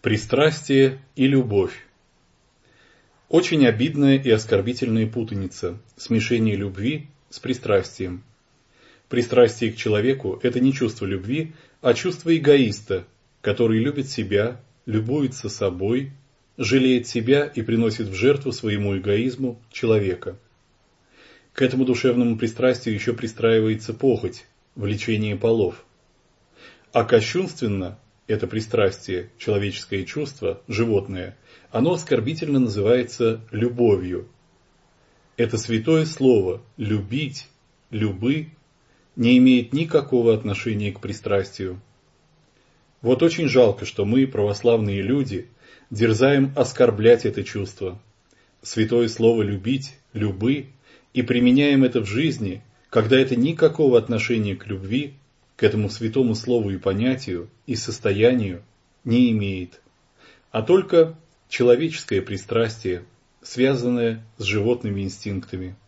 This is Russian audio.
Пристрастие и любовь. Очень обидная и оскорбительная путаница, смешение любви с пристрастием. Пристрастие к человеку – это не чувство любви, а чувство эгоиста, который любит себя, любуется собой, жалеет себя и приносит в жертву своему эгоизму человека. К этому душевному пристрастию еще пристраивается похоть, влечение полов. А кощунственно это пристрастие, человеческое чувство, животное, оно оскорбительно называется любовью. Это святое слово «любить», «любы» не имеет никакого отношения к пристрастию. Вот очень жалко, что мы, православные люди, дерзаем оскорблять это чувство. Святое слово «любить», «любы» и применяем это в жизни, когда это никакого отношения к любви к этому святому слову и понятию и состоянию не имеет, а только человеческое пристрастие, связанное с животными инстинктами –